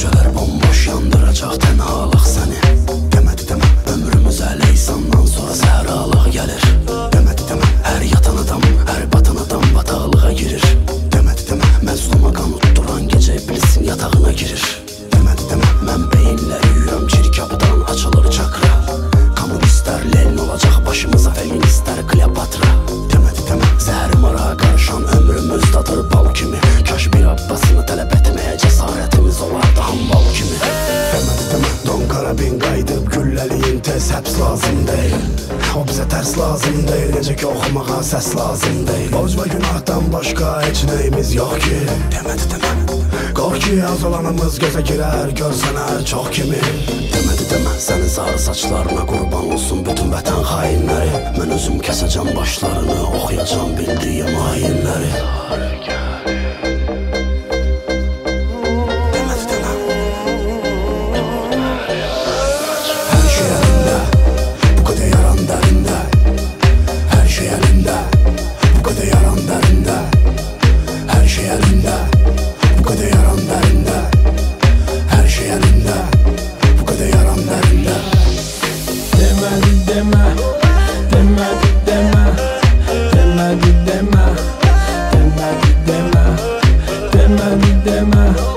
Küçələr bomboş yandıracaq tənhalıq səni Demədi demə ömrümüzə leysandan sonra səhralıq gəlir Demədi demə hər yatan adam, hər batan adam bataqlığa girir. Demədi demə məzluma qan utduran gecə iblisin yatağına girir. Demədi demə mən beyinləri yuyuram çirkabıdan açılır çakra. Kommunistlər Lenin olacaq başımıza feministlər Kleopatra. Demədi demə zəhəri mara qarışan ömrümüz dadır bal kimi. Kaş bir tez həbs lazım deyil O bizə tərs lazım deyil Necə ki oxumağa səs lazım deyil Borc və günahdan başqa heç nəyimiz yox ki Demədi demə Qorx ki azalanımız gözə girər Görsənər çox kimi. Demədi demə sənin sarı saçlarına qurban olsun bütün vətən xainləri Mən özüm kəsəcəm başlarını Oxuyacam bildiyim ayinləri Demədi them a, them a give them a, them a give them a, them a give them a, them a give them a.